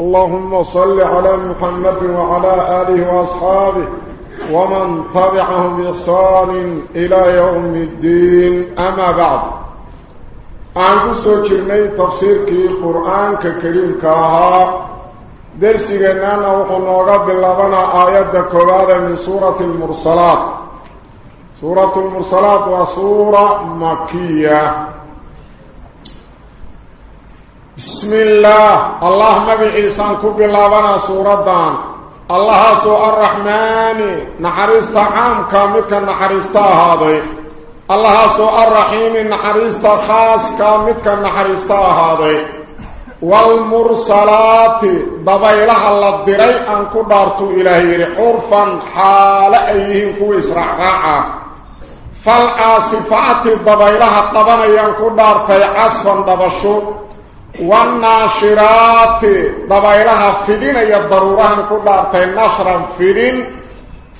اللهم صل على محمد وعلى آله وأصحابه ومن تبعهم بإحسان إلى يوم الدين. أما بعد أنكو سوكرني تفسير كي قرآن كريم كاها درسينا وحنوغا باللبنا آيات كولادة من سورة المرسلات. سورة المرسلات وسورة مكية bismillaah allah magiciisaan ku bilaabanaa suuraddan. Allahaasoo arraxmaani naxariista caamka midka naxariista ahaaday. Allahaasoo arraxiimi naxariista khaaska midka naxariista ahaaday. Waalmursalaati dabaylaha la diray aan ku dhaartuu ilaah yidhi xurfan xaale ay yihiin kuwa israacraaca. Fal caasifaati dabaylaha qabanayaan ku dhaartay casfan dhabasho wannaashiraati dabaylaha fidinaya daruurahan ku dhaartay nashran fidin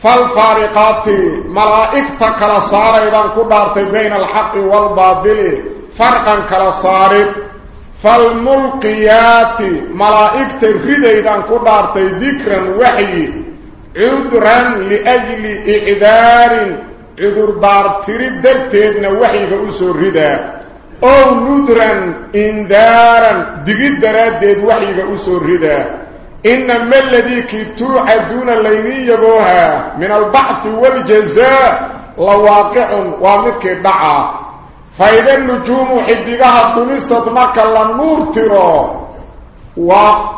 falfaariqaati malaa'igta kala saaraydaan ku dhaartay bayna alxaqi waalbaadili farqan kala saarid falmulqiyaati malaa'igta ridaydaan ku dhaartay dikran waxyi cudran liajli icdaarin cudurdaartiri darteedna waxyiga u soo ridaa أو ندرا إنذارا. دقيد دراديد وحي كأسو الردا إنما الذي توعدون الليني يبوها من البعث والجزاء لواقع ومثل دعا فإذا النجوم حدقها طمست مكا لنور ترى.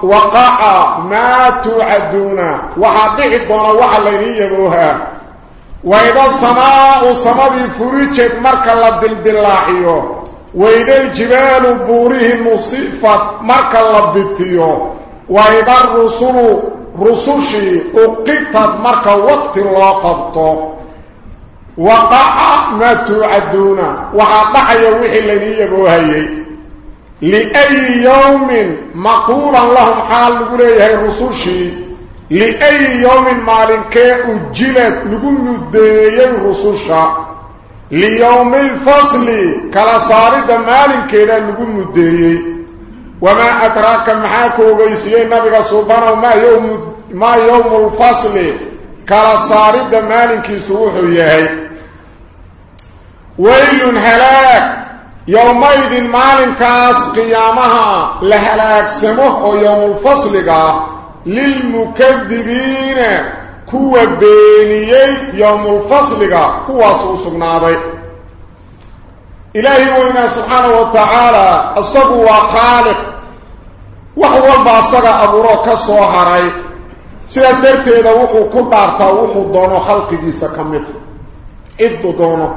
وقع ما توعدون وحدق الدون وحلين يبوها. وإذا السماء سمدي فريجت مكا لدلدلاحيو وإذا الجبال بوره مصيفت مكا لبتيو وإذا الرسل رسوشي أقتت مكا وقت الله قبطو. وقع ما توعدون. وقع يوحي الذي يبوهي. لأي يوم مقولا لهم حال لقولي رسوشي لأي يوم مالك أجلت لقول نديي رسوشا ليوم الفصل كلا صارد مالك لقول نديي وما أتراك محاك وبيسيين نبغى سبحانه ما يوم, ما يوم الفصل كلا صارد مالك سروح يهي. ويل هلاك. يومئذ مالك كاس قيامها لهلاك سمه يوم الفصل للمكذبين. kuwa beeniyey yowmulfasliga kuwaasu u sugnaaday. Ilaahi weynaa subxaanahu wa tacaala isagu waa khaaliq. Wax walba asaga abuuroo ka soo haray sidaas darteeda wuxuu ku dhaartaa wuxuu doono khalqigiisa ka mid. Cidduu doono.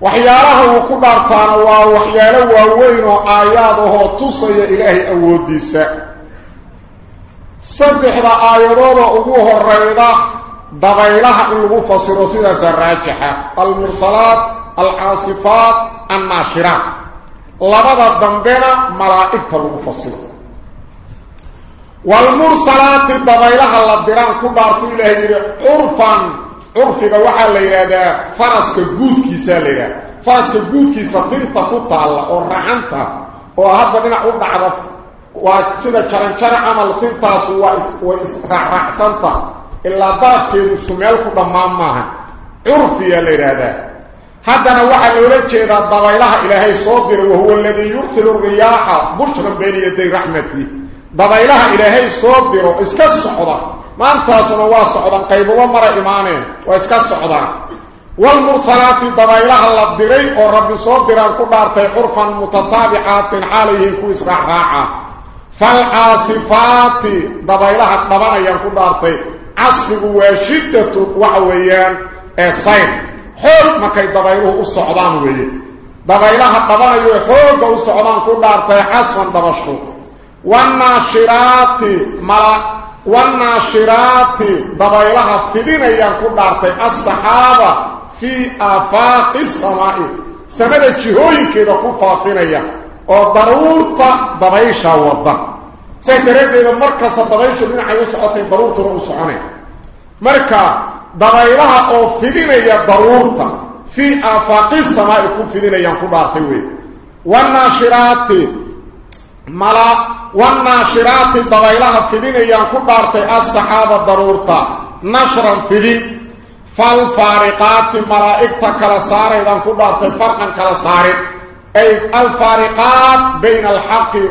Waxyaalaha uu ku dhaartaana waa waxyaalo waaweyn oo aayaad ahoo tusaya ilaahay awooddiisa. Saddexda aayadoodoo ugu horeyda dabaylaha in lagu fasiro sidaasa raajixa almursalaat alcaasifaat annaashiraat labada dambena malaa'igta lagu fasiro. Walmursalaati dabaylaha la diraan ku dhaartu ilaah yidhi curfan curfiga waxaa la yidhaahdaa faraska guudkiisaa la yidhahda faraska guudkiisa dirta ku taalla oo raxanta oo hadba dhinac u dhacda waa sida jaranjara camal dirtaasu waa way إلا بابكيه سميال قد ماماها عرفية لرادة هذا. نوحي الولد إذا ضبع إلى هي صدر وهو الذي يرسل الرياح مشرم بين يدي رحمتي. ضبع إلى هي صدر إسكا الصعودة ما أنت سنوى الصعودة قيب ومر إيمانه وإسكا الصعودة والمرسلات ضبع الله اللبدري ورب صدر كبارتي عرفا متطابعات عليه كويس رحراعا فالعاصفات ضبع الله يا يكبارتي عصر وشدة وعويان الصين حول ما كان ضبيره الصعدان به ضبيرها الضبير حول الصعدان كل دارته عصر دمشق والناشرات ملا والناشرات ضبيرها في دينيان كل دارته الصحابة في آفاق السماء سمد الجهوين كده كفافينيان وضرورة ضبيشة وضبيشة saa daraaddeeda markasta dabayshu dhinacay u socotay daruurtuna u soconay. Marka dabaylaha oo fidinaya daruurta fii aafaaqi samaa'i ku fidinayaan ku dhaartay wey wanaashiraati mala wanaashiraati dabaylaha fidinayaan ku dhaartay assaxaaba daruurta nashran fidin. Falfaariqaati malaa'igta kala saaraydaan ku dhaartay farqan kala saarin. Ay alfaariqaat bayna alxaqi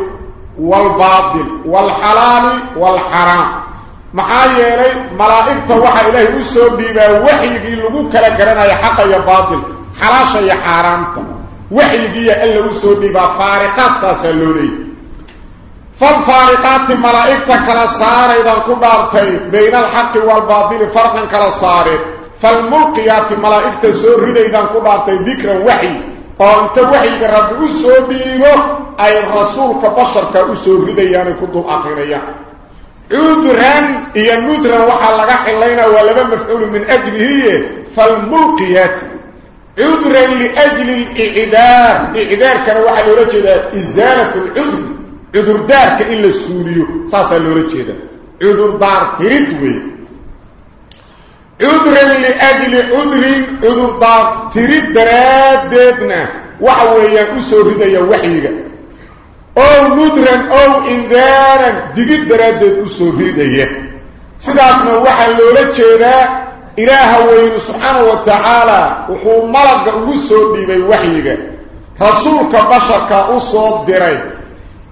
والباطل والحلال والحرام محايا لي ملائكة وحا إليه أسود بيبا وحي لغو كلا كرنا يا حق يا باطل حلاشا يا حرامتا وحي بيا إلا أسود بيبا فارقات ساسلوني فالفارقات ملائكة كلا ساري إذا كنت بين الحق والباطل فرقا كلا ساري فالملقيات ملائكة سور رديدان كبارتي ذكرا وحي وانت وحي رب اسو بيبو اي الرسول كبشر كاسو رديان كدو اخريا عذرا هي ندرا وحا لغا خلينا ولما مفعول من اجله فالملقيات عذرا لاجل الاعذار اعذار كان وحا لوجه ازاله العذر عذر دارك الا السوريو ساسا لوجه عذر دار تريد عذر لأجل عذر عذر دار تريد درادتنا وحويا أسو رديا وحيقا أو نذرا أو إنذارا. دقيد درادت أسو رديا سيداسنا وحا اللولة جيدا إله وين سبحانه وتعالى. وحو ملق أسو ديبي وحيقا رسولك بشرك أسو ديري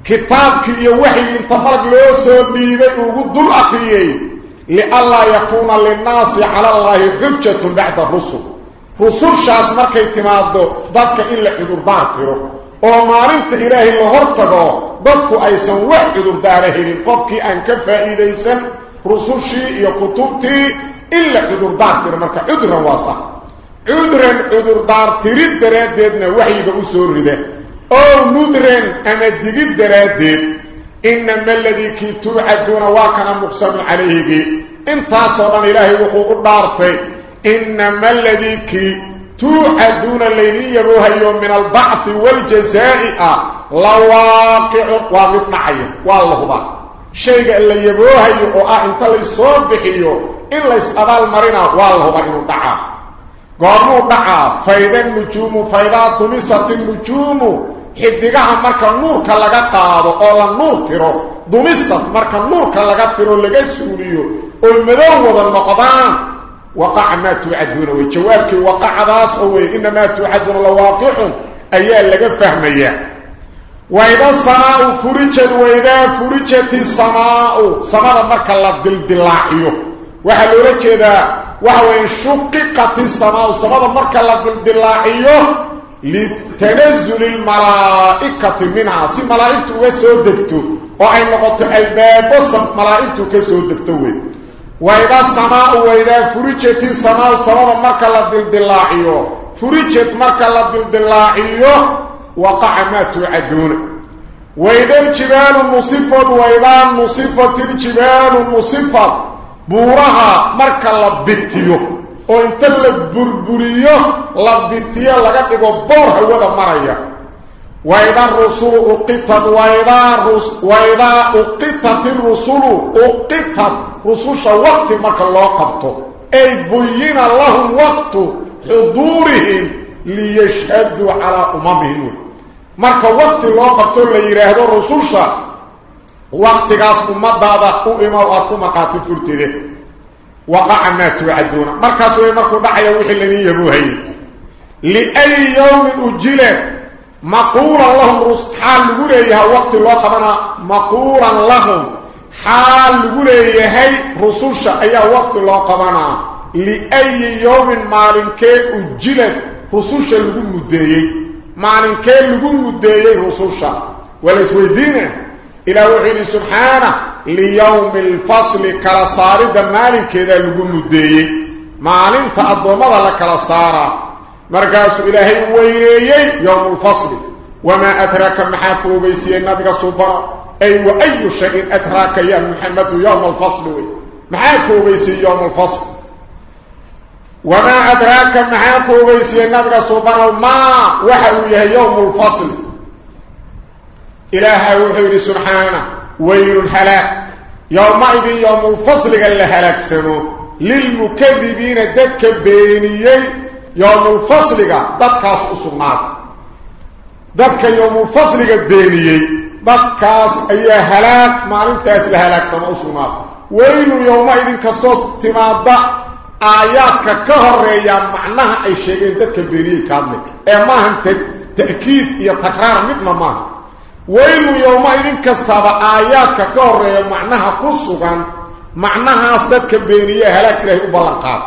كتابك يوحي انت ملق لو سو ديبي وقد الأخريين لألا يكون للناس على الله حجة بعد الرسل. رسول شاس مركي تمادو ضدك إلا عذر دارتره ومارنت إلهي لهرتقو ضدك أيسان وح عذر داره. قفك أن كفا إليسان رسول شيء يكتبتي إلا عذر دارتره مركا عذرا واصح عذرا عذر دارتره درادتنا وحي بأسور ده أو نذرا أما دقيد درادت إنما الذي كي توعدون واكنا مقسم عليه انت صدن إلهي وقوق الدارتي إنما الذي كي توعدون الليلي يبوها يوم من البعث والجزاء لواقع ومطمعي والله با. شيء اللي يبوها يقوع انت اللي صبحيو إلا يسأل المرينة والله با إنه دعا. قاموا دعا. فإذا النجوم فإذا طمست النجوم. Xidigaha marka nuurka laga qaado oo la nuur tiro dumista marka nuurka laga tiro laga suuliyo oo madow wada noqdaan waqaca maa tuucaduuna way jawaabkii waqacadaas oo wey inamaa tuucaduuna lawaaqicun ayaa laga fahmayaa wayda samaau furijad waydaa furijati samaau samada marka la dildilaaciyo waxaa loola jeedaa waxa weya shuqiqati samaau samada marka la dildilaaciyo لتنزل الملائكة منها. سي ملائكة وسودكتو وأي نقطة الباب ملائكة كسودكتو وإذا السماء وإذا فرجت السماء سماء مركا للدلاعيو. فرجت مركا للدلاعيو وقع ما توعدون. وإذا الجبال مصفت وإذا مصفت الجبال مصفت بورها مركا لبتيو oo inta la burburiyo la bintiyo laga dhigo boor hawada maraya uqitat wayda rus wayda uqitat rusulu uqitat rususha waqti marka loo qabto ay buyina lahum waqtu hudurihim liyashhadu ala umamihim marka waqti loo qabto la yiraahdo rususha waqtigaas ummadaada u imaa aad ku maqaati furtide وقع ما توعدون. مركز ويمركو دعيا وحي لني يبوهي لأي يوم أجله مقورا لهم رس حال لقوليها وقت الله قبنا مقورا لهم. حال لقوليها رسوشا أي وقت الله قبنا لأي يوم مالنكي أجله رسوشا لقول مديي مالنكي لقول مديي رسوشا ولسويدينه إلى وحيد سبحانه. liyowmi alfasli kala saaridda maalinkeedaa lagu muddeeyey maalinta addoommada la kala saaraa markaasuu ilaahay u weyneeyey yowmulfasli wamaa adraaka maxaa ku ogeysiiyey nabiga suubano ay wa ayu shayin adraaka ya muxamedu yowma alfasli wey. Maxaa ku ogeysiiyey yowma alfasli wamaa adraaka maxaa ku ogeysiiyey nabiga suubanow maa waxa uu yahay yowmu lfasli ilaaha wuxuu yidhi subxaana ويل الحلاك يومئذ يوم الفصل قال لهلاك سنو للمكذبين ددك بينيي يوم الفصل ددك أصنعات ددك يوم الفصل بينيي ددك أي هلاك ما انتاس لهلاك سنو أصنعات ويل يومئذ كستوت تمادا آياتك كهرية معناها أي شيئين ددك بينيي كامل إيه ما هم تأكيد يتكرار مثل ما ويل يومئذ كستابا آياتك كهرية معناها كسوغان معناها أصدتك بينية هلاك له أبلغات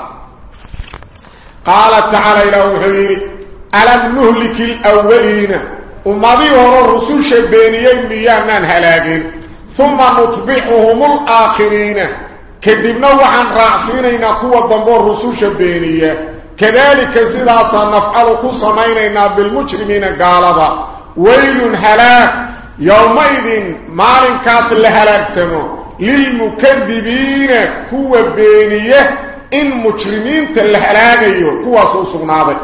قال. تعالى إلى وحيري ألم نهلك الأولين؟ ومضي ورى الرسول شبينيين ميانا هلاكين ثم نطبعهم الآخرين. كذبنا وعن رأسين قوة ضمور الرسول شبينية كذلك سيداسا نفعل كسمينينا بالمجرمين قالبا ويل هلاك. يومئذ مالن كاس لهلاك سمو. للمكذبين كوة بينية. إن مجرمين تلهلاقيو كوة سوسوناضي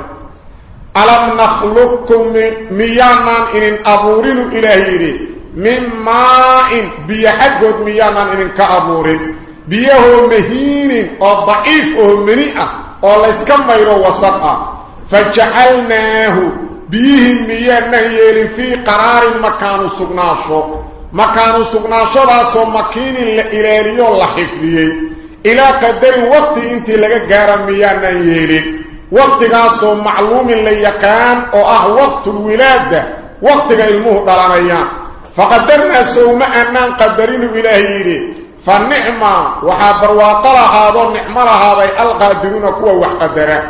ألم نخلقكم ميانا إن أبورين إلهيري من ماء بيحقود ميانا إن كأبورين بيه مهين أو ضعيف أو منيئة. أو لسكميرو وسطا فجعلناه بيهم ميانا يلي في قرار مكان سقناشو. مكان سقناشو داسو مكين الإلاليو لحفظيه إلى قدر وقت إنت لغا غارا ميانا يلي وقت قاسو معلوم ليكان أو أه وقت الولادة. وقت المه دلانيان فقدرنا سوما أنان قدرين إلهي فالنعمة وحابر واطلع هذا النعمة هذا القادرون كوا وحقدرا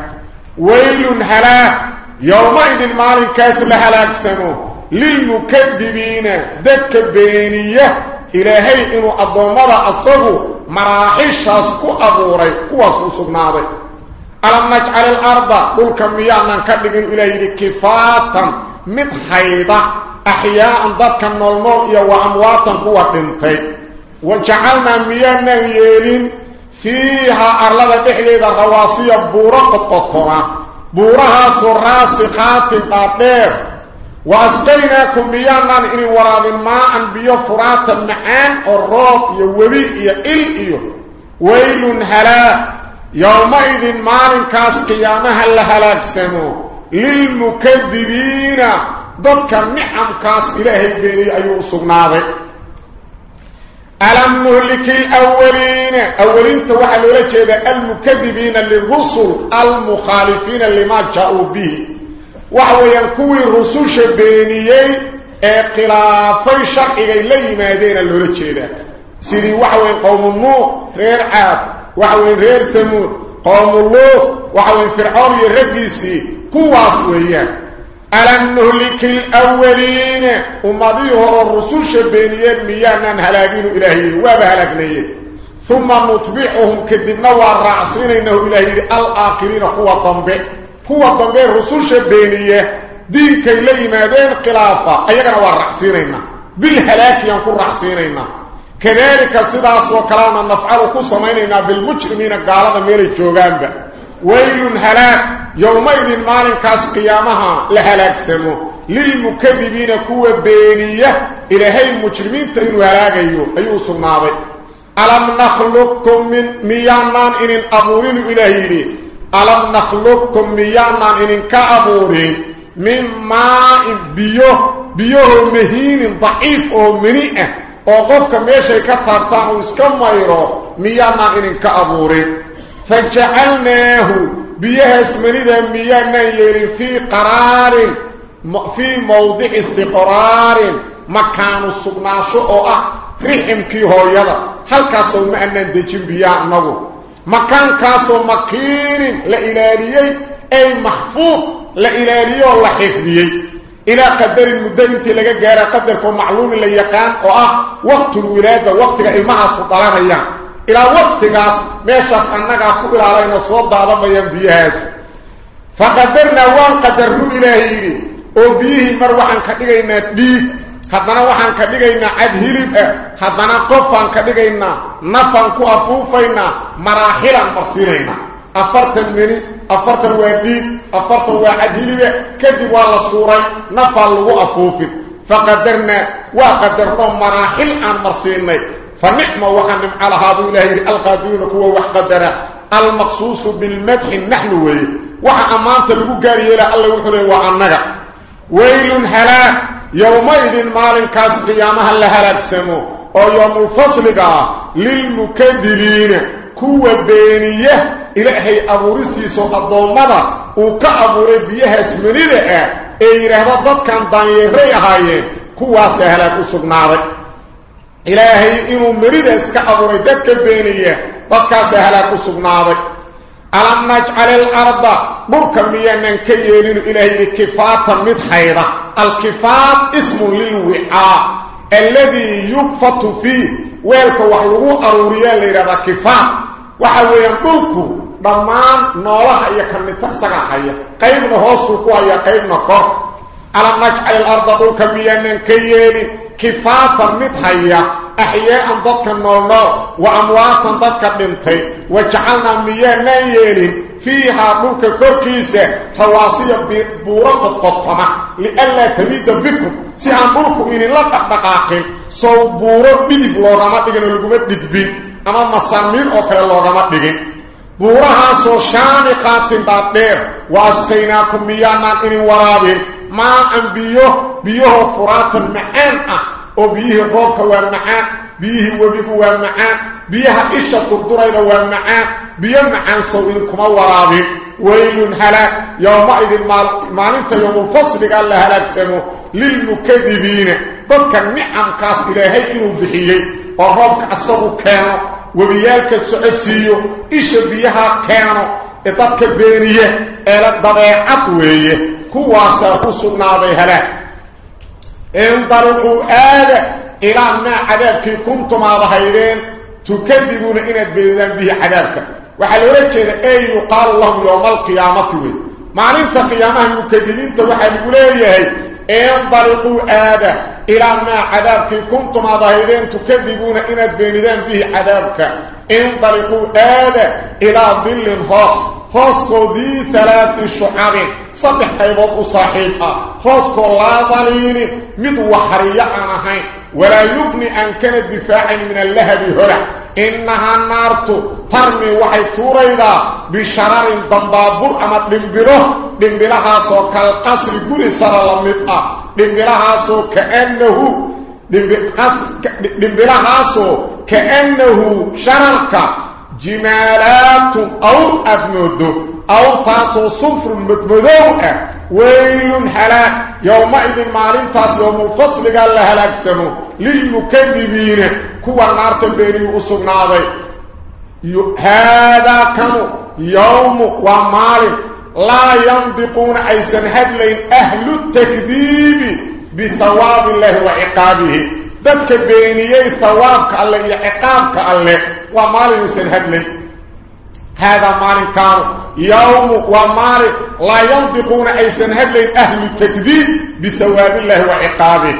ويل هلاك يومئذ المال كاس لهلاك سنو للمكذبين ددك بينية. إلهي إنو أضمر أصبو مراحش أسكو أبوري كوا سبناضي ألم نجعل الأرض قل كميانا كدقين إلهي كفاتا متحيطة أحياء ضدك النولمول وأمواتا كوا دنتي وجعلنا ميانا يلين فيها أرلد بحليد الرواسية بورا قططنا بورها سراسقات قاطير واسقيناكم ميانا إني وراب ماء بيو فراتا معان الروب يوبي يئل ويل هلا. يومئذ مال كاس قيامها لهلاك سمو. للمكذبين. ضدك النحم كاس إلهي بيني أيو سبناضي ألم نهلك الأولين؟ أولين توحلوا لك المكذبين للرسل المخالفين لما جاءوا به. وهو ينكوي الرسول شبينيي خلافي شرعي إلي ما دين اللولك سيدي وحوى قوم النوح رير عاد. وحوى رير ثمود. قوم الله وحوى فرعون يرقيسي. كواس ويان ألم نهلك الأولين. ومضيه الرسول شبينيين ميانا هلاقين إلهي وابهلقنيه ثم نطبعهم كذبنا والرعصين إنه إلهي الآخرين هو الضنبع هو الضنبع الرسول شبينيه دين كي لي مادين قلافة أيضا والرعصين بالهلاك ينكون رعصين كذلك صداس وكلانا نفعل كسميننا بالمجرمين قالوا ميري جوغان ويل هلاك. يومئذ مالن كاس قيامها لهلاك سمو. للمكذبين كوة بينية. إلهي المجرمين تنو هلاقيو أيو سنابي. ألم نخلقكم من ميانان إن أبورين إلهي ألم نخلقكم ميانان إن كأبورين من ماء بيوه بيوه مهين ضعيف أو منيئة. ميشي كتارتان واسكميرو ميانان إن كأبورين فجعلناه بيها اسمنيدا biyahaas manida miyaanaan yeelin fii qaraarin fii mawdici istiqraarin makaanu sugnaasho oo ah riximkii hooyada. Halkaasoo ma anaan dejin biyaha annagu. Makaankaasoo makiinin la ilaaliyey ay maxfuud la ilaaliyeoo la xifdiyey. Ilaa qadarin muddo intii laga gaara qadarkoo macluumin la yaqaan oo ah waqtulwilaada waqtiga ilmahaasku dhalanayaan. إلى وقتكاس ميشاس أنك أقول علينا صوت ضعضم بيهاج فقدرنا وان قدرنا إلهي وبيه مروحا كتغينا ديك haddana waxaan ka dhigaynaa cad hilib ah haddana qofaan ka dhigaynaa nafaan ku afuufaynaa maraaxilaan marsiinaynaa afartan meni afartan waa dhiig afartan waa cad hilibe kadib waa la suuray nafaa lagu afuufin faqadarnaa waa qadarno maraaxil aan marsiinay fa nicma waxaa nimco lahaa buu ilaha yidhi alqaadiruuna kuwa wax qadara almaqsuusu bilmadxi naxnu weeye waxa ammaanta lagu gaari yeela alla wuxuu leey waa annaga weylun halaag yowmaidin maalinkaas qiyaamaha la halaagsamo oo yowmulfasliga ah lilmukadibiina kuwa beeniya ilaahay abuuristiisao addoommada uu ka abuuray biyahaas manida ah ee yidhaahdo dadkaasa halaag u sugnaaday alam najcali alarda dhulka miyaanan ka yeelinu ilahay yidhi kifaatan mid hayda alkifaat ismun lilwicaa alladii yukfatu fiih weelka wax lagu aruuriyaa la yidhahdaa kifaat waxa weeyaan dhulku dhammaan noolaha iyo kamita isagaa haya qaybna hoosuu ku haya qaybna kor ألم نجعل الأرض طول كميانا كيانا كفافا مضحيا أحياء ضدك النور وأمواتا ضدك بنتي وجعلنا ميانا يالين فيها ملك كوركيسة حواصية ببورات الطفمة لألا تريد بكم. سيعان ملكم إني لطق بقاقين سو بورات بذيب الله رمات لغن ولغمات بذيبين أما مسامير أخرى الله رمات لغن بورها سو شامي خاتم بابنير. وأسقيناكم ميانا إني ورابين asqaynaakum miyaanaan idin waraabin maa an biyo biyahoo furaatan macaan ah oo biyihii roobka waa macaan biyihii webigu waa macaan biyaha isha durdurayda waa macaan biyo macaan sow idinkuma waraabin. Weylun halaag yowmaidin maalinta yowmulfasliga la halaagsamo lilmukadibiina dadka nicamkaas ilaahay inuu bixiyey oo roobka asagu keeno webiyaalka socodsiiyo isha biyaha keeno ee dadka beeniye eela dabeecad weeye كواسا قصنا ذي هلا انطلقوا آلة إلى أن عذابك كنتم على أظهرين تكذبون إن بلدان به عذابك. وحل وجه أي يقال الله يوم القيامة معنى إنت قيامة المكذبين توحل أوليه انطلقوا آلة إلى أن عذابك كنتم على أظهرين تكذبون إن بلدان به عذابك. انطلقوا آلة إلى ظل خاص خاصكو دي ثلاث شعاب صبح حيوض صاحبها. خاصكو لا ضليل مد وحرية عنهاي ولا يبني أن كان الدفاع من اللهب هرع إنها النار ترمي وحي توريدا. بشرار دمبابور أما دمبره دمبلها سو كالقصر قولي صلى الله مدقى دمبلها سو كأنه. دمبلها سو كأنه شرارك. جمالات أو أبنود أو تاسو صفر متمدوء أه. ويل حلا يومئذ المعلم تاسو يوم الفصل قال له الأكسنو للمكذبين. كوى النار تبيني أصبنا بي هذا كان يوم ومعلم لا ينضقون أيسا هدلين أهل التكذيب بثواب الله وعقابه. dadka beeniyey thawaabka alle iyo ciqaabka alle waa maalin isan hadlay haadaa maalinkaanu yowmu waa maalin laa yandiquuna aysan hadlayn ahlu takdiib bithawaabillahi wa ciqaabih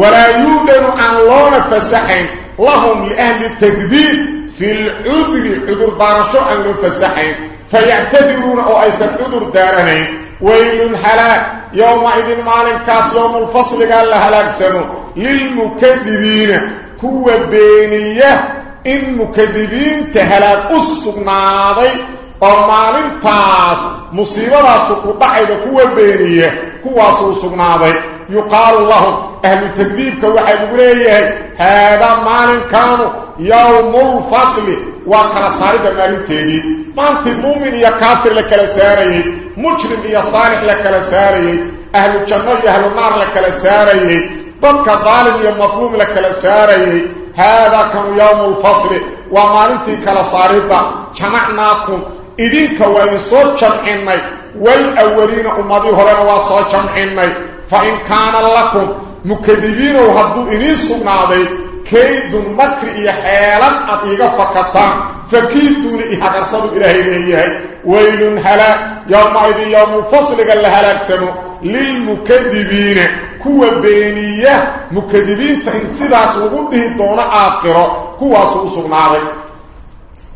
walaa yuudanu aan loona fasaxayn lahum liahli takdiib في العذر عذر دارشو أن نفسحين فيعتذرون أو أيسا عذر دارنين ويل الحلاك يوم عيد مالك كاس يوم الفصل قال لها هلاك سنو للمكذبين. كوة بينية. إن مكذبين تهلاك السقناضي ومالك تاس. مصيبة سقناضي كوة بينية. كوة سقناضي يقال لهم أهل التكذيب كواحد قريه هذا ما كانوا يوم الفصل وقرى صارف المال التالي ما أنت المؤمن يا كافر لك لساري مجرم يا صالح لك لساري أهل الجنوية أهل النار لك لساري ضدك ظالم يا مظلوم لك لساري هذا كان يوم الفصل وما أنتك لصارفة جمعناكم. إذنك وإن صوت جمعيني والأولين أمضيه لنا وصوت جمعيني فإن كان لكم مكذبين وهدوا إني سقناضي كيد مكر إيا حيالا أطيق فكتان فكيدون إيا قرصدوا إلهي لهيه ويل هلا يومئذ يوم فصل قال لهلاك سنو للمكذبين كوا بينية مكذبين تحين سداس وقوله دون آقرة كوا سقناضي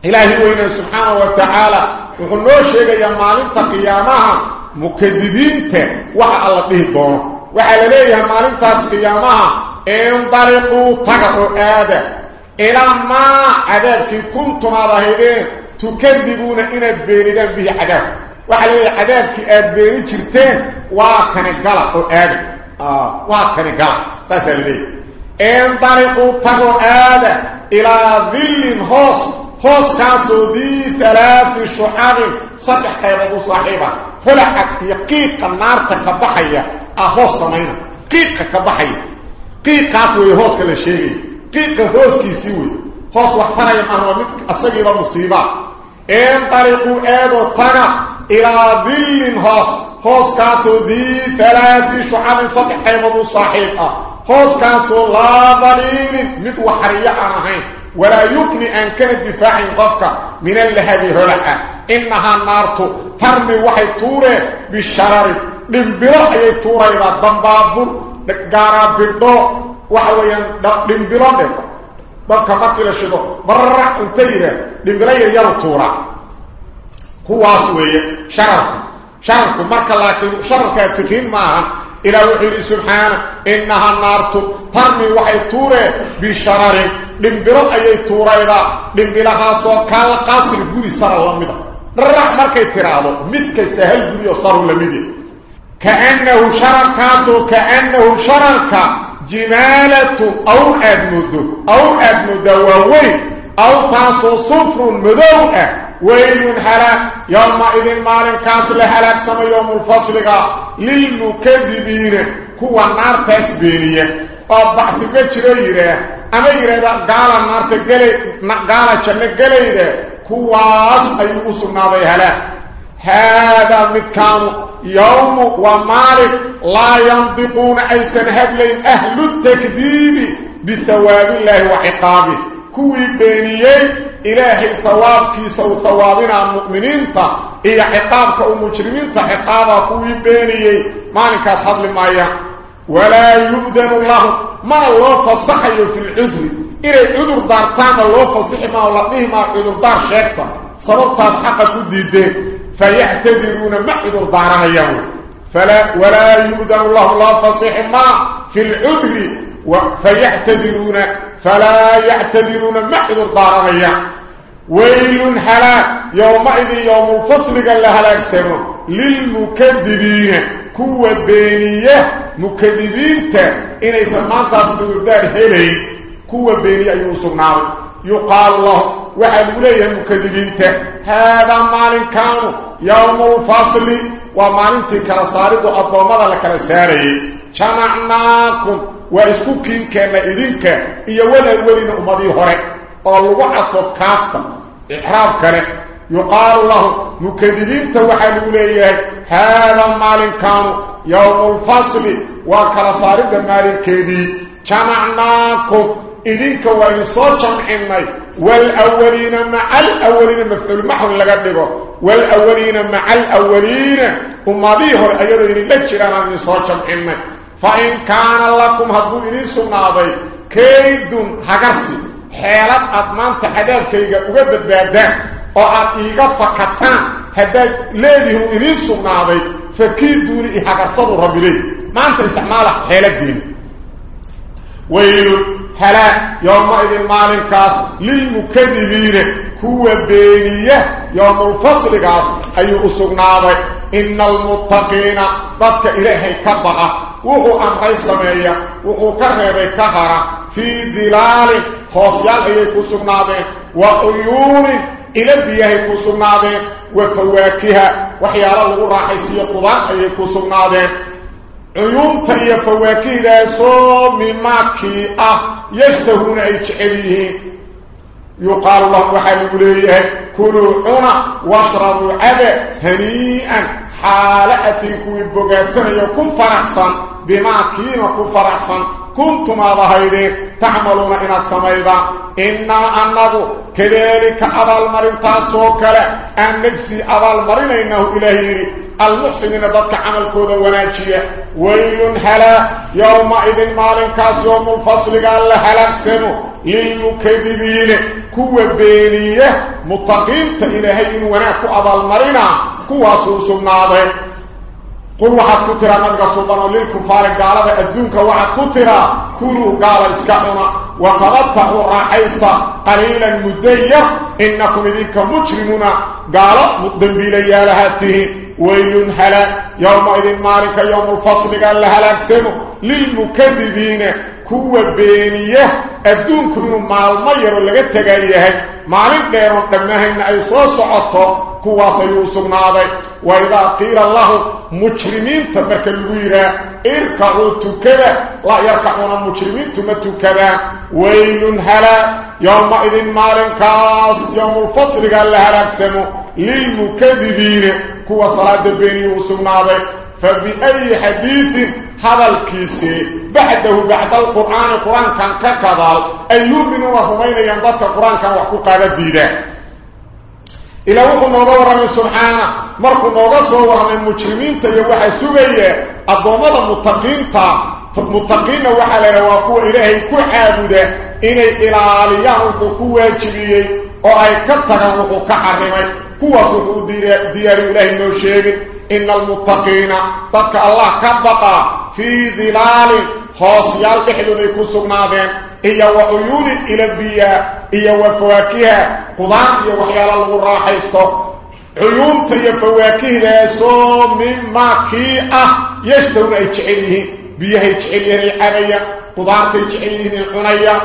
إلهي وإنه سبحانه وتعالى وقلنا شيئا يا مالك قيامها sheegayaa maalinta qiyaamaha mukadibiinta waxa alla dhihi doono waxaa la leeyahay maalintaas qiyaamaha indaliquu taga oo aada ilaa maa cadaabkii kuntum aad ahaydeen tukadibuuna inaad beenidaan bihi cadaab waxaa la leeyahay cadaabkii aad beeni jirteen waa kani gala oo aada waa kani gala saasaa la leeyahay indaliquu tagoo aada ilaa ah hoos samayna qiiqa ka baxaya qiiqaas wey hooska la sheegaya qiiqa hooskiisii wey hoos wax taraya maaha waa mid asagiiba musiibaa indaliquu eedoo taga ilaa dillin hoos hooskaasoo dii alaai shucabin saddex qaybood u saaxiib ah hooskaasoo laa daliilin mid waxariyo aan ahayn ولا يقني أن كان دفاع قفك من اللهب هلعة إنها النار ترمي وحي طورة بالشرر دنبلا أي طورة إذا دنباب قارا بردو. وحويا دنبلا دنبلا ضلك مكي لشدو برع انتيرا دنبلا يرى طورة هو أسوية شرر شررك مركا لكن شررك يتكين معها. إلى وحيد سبحانه. إنها النار ترمي وحي طورة بالشرر dhimbiro ayay tuuraydaa dhimbilahaasoo kaala qaasir guri sara la mida dharax markay tiraahdo mid kasta hal guri oo saru la midi. Kaannahu shararkaasoo kaannahu shararka jimaalatun awr aad moodo awr aad moodaa waa weyn awrtaasoo sufrun madow ah weylun halaag yowma-idin maalinkaas la halaagsama yowmulfasliga lilmukadibiina kuwa naartaas beeniya. Oo bacsi ma jiro yidhaah ama yidhaahda gaala naarta gelay gaala janno gelayda kuwaas ayuu u sugnaaday halaag haadaa midkaanu yowmu waa maalin laa yandiquuna aysan hadlayn ahlu takdiibi bihawaabillaahi wa ciqaabih kuwii beeniyey ilaahay hawaabkiisa uu hawaabinaa mu'miniinta iyo ciqaabka uu mujrimiinta ciqaabaa kuwii beeniyey. Maalinkaas hadli maayaan. Walaa yu'danu lahum mana loo fasaxayo fi lcudri إلي عذر دارتان الله فصيح ما أولئه ما عذر دار شاكتا صلوطة الحق كديدين فيعتذرون ما عذر دارنا يوم. فلا ولا يؤذن الله الله فصيح ما في العذر. فيعتذرون فلا يعتذرون ما عذر دارنا يوم. ويل حلا يومئذ يوم الفصل قال لهلاك سيرون للمكذبين. كوة بينية. مكذبين تا إنه سمعتها سبب الدار هلين كوا بيني ايو سنار يقال له وحال اوليه مكذبينت هذا مال كانوا يوم الفصل ومال انتكرا سارق وابو مضا لكرا ساري جمعناكم ورسكوكين كما اذنك ايو ولا اولين امضي هوري قالوا وعطوا كافتا اعراب كانت يقال له مكذبينت وحال اوليه هذا مال كانوا يوم الفصل وكرا سارق كذي جمعناكم إذنك وإنصاد شمحيني والأولين مع الأولين مفعول محر لقدقه والأولين مع الأولين هم بيهر أيضا للجر عن إنصاد شمحيني فإن كان لكم هدو إنس ناضي كيد هكسي حيالات أطمان تحدير كيد أغبت بأدام وأطيق فكتان هداك ليه إنس ناضي فكيد دوني إحقصده ربي ليه ما أنت استعمالك حيالات دين ويلو هلا يوم إذن مالك كاس للمكذبين كوة بينية يوم الفصل كاس أي أسوء ناضي إن المتقين ضدك إلهي كبغة وهو أمري سمعية وهو كربي كهرة في ذلال خاصيال أي أسوء ناضي وأيون إلى بيهي أسوء ناضي وفواكها وحيال الغراحي سيقضان أي أسوء عيونت يفواكي لأسو مماكي أه يشتهون إجعليه يقال الله وحبه ليه كلوا عنا واشربوا عبا هنيئا. حالة تنكو إبقى سنة يكون فرحصا. بماكي ما كون فرحصا. كنتم أضهيدين تعملون إن السميدا إنا أنه كذلك أبا المرين تاسوكلا أن نجسي أبا المرين إنه إلهي. المحسنين ضدك عمل كودا وناجية. ويل هلا. يومئذ مالين كاس يوم الفصل قال لهلاك سنو. للمكذبين كوة بينية. متقين إلهي وناكو أبا المرين كوة سوسنا قل وحد كترى من قصدنا للكفار قال أدوك وحد كترى كله قال إسكاحنا وطلبته رحيصة قليلا مدية إنكم إذنك مجرمون قال مدن بلي لهاته ويلن هلا يوم إذن مالك يوم الفصل قال لهلا أكسنه للمكذبين كوا بينيه ادون كنو معلما يرو لغا تغال يحي مالين دهرو دمهين اي سو سوتو كوا سيوسو نادي وايدا قير الله مجرمين تبرك الغيره اركعوا تكبا لا يركعون المجرمين تما تكبا ويل هلا يوم اذن مالن كاس يوم الفصل قال لها راكسمو للمكذبين كوا صلاة بيني وسو نادي فبأي حديث هذا الكيس بعده بعد القرآن القرآن كان ككذال أي يؤمنوا وهمين ينضفك القرآن كان وحقوق هذا الديدة إلى وقت نوضا من سبحانه مركو نوضا صورا من المجرمين تيوحى سبية الضوامض المتقين تا متقين وحا لنواقوا إلهي كو عابدة إني إلاليان وحقوق واجبية وأي كتغن وحقوق كحرمي كو وصفوا ديار إلهي نوشيبين إن المتقين. تدك الله كبقى في ظلال خاصيال بحلو ذيكو سقنادين إيا وعيون إلى البياء إيا وفواكها قضاء إيا وحيال الغراحيستو عيون تيا فواكه سو مما كيئة يشتون أي جعليه بيها يجعليه العبية قضاء تيجعليه العنية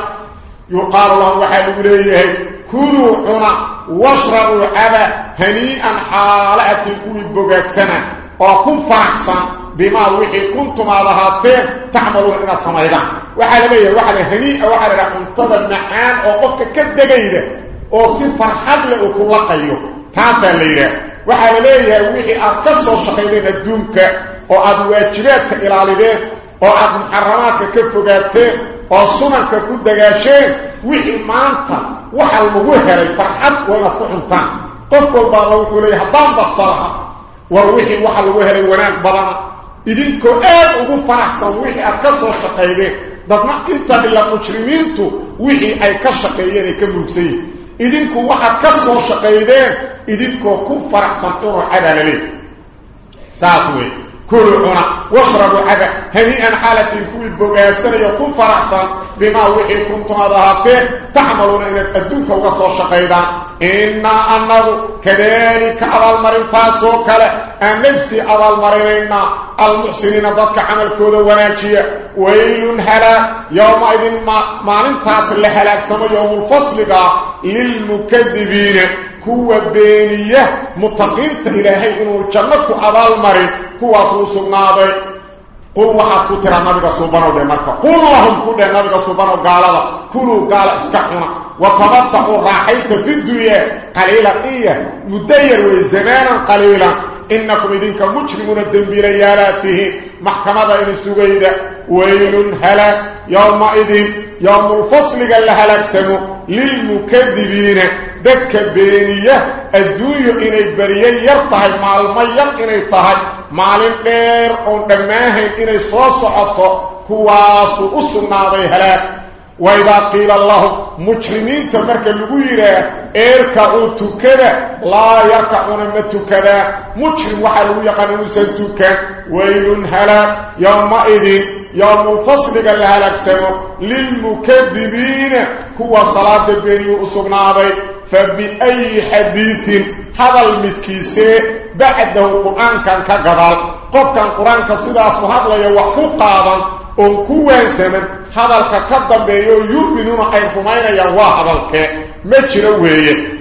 يقال الله وحال إليه. كلوا عنا واشربوا عبا هنيئا حالة كوي بوغاكسنا وكن فرحسا بما وحي كنتم على هاتين تعملون إنا سميدان وحال بيه وحال هنيئا وحال انتظر النحان وقفك كدقيدة وصي فرحاد لأكل لقيه تاسا ليه وحال بيه وحي أكسر شقيدين الدونك وأد واجباتك إلى لديه وأد محرماتك وصنع كود دقاشين وحي مانتا وحال مغوهر الفرحات وأنا فحنتان قفوا البالاو قولي حضان بصراحة وروحي وحال مغوهر الوناك برانا إذن كو ايب اغو فرح سنوحي اتكسر شقايدين دادنا انتا بلا مجرمينتو وحي اي كشقايدين اي كبروكسي إذن كو واحد كسر شقايدين إذن كو كو فرح سنوحي عدالي ساتوين عنا واشربوا عبا هنيئا حالة كوي بوغاسنا يكون فرحسا بما وحي كنتم هذهاتين تعملون إن الدنك وقصوا الشقيدا إنا أنه كذلك على المرين تاسو كلا. أن نفسي على المرين المحسنين ضدك عمل كودة وناجية. ويل هلا. يومئذ ما ننتاس اللي هلاك سما يوم الفصل للمكذبين. كوا بينيه متقيت إلى هي انه جنك عبال مري كوا سوسناده قل وحق ترى نبي سبحانه ده مكه قل لهم قد نبي سبحانه قال لا كلوا قال اسكحوا وتمتعوا راحيت في الدنيا قليلا إيه مدير وزمانا قليلا انكم دينك مجرمون الدنبيل يا لاته محكمة ان سبيد ويل هلك يوم اذن يوم الفصل قال لهلك سنو للمكذبين دك بينية الدوية إني برية يرتحي مع الميق إني طهي مع المير ونقماهي إني صوص عطو كواسو أسنا بي هلاك وإذا قيل الله مجرمين تمرك اللغيرة إيركا أوتوكدا لا يركا أنمتوكدا مجرم وحلو يقنو سنتوكا ويلون هلاك يوم إذن يوم فصل قال لها لك سنو للمكذبين كوا صلاة بيني وأسنا بي فبأي حديث هذا المتكيسي بعده القرآن كان كقضال قف كان القرآن كصدا أصبحت لي وحفو قاضا أنكوان سمن. هذا الكقضا بيو يؤمنون أي رمين يرواه هذا الك مجروه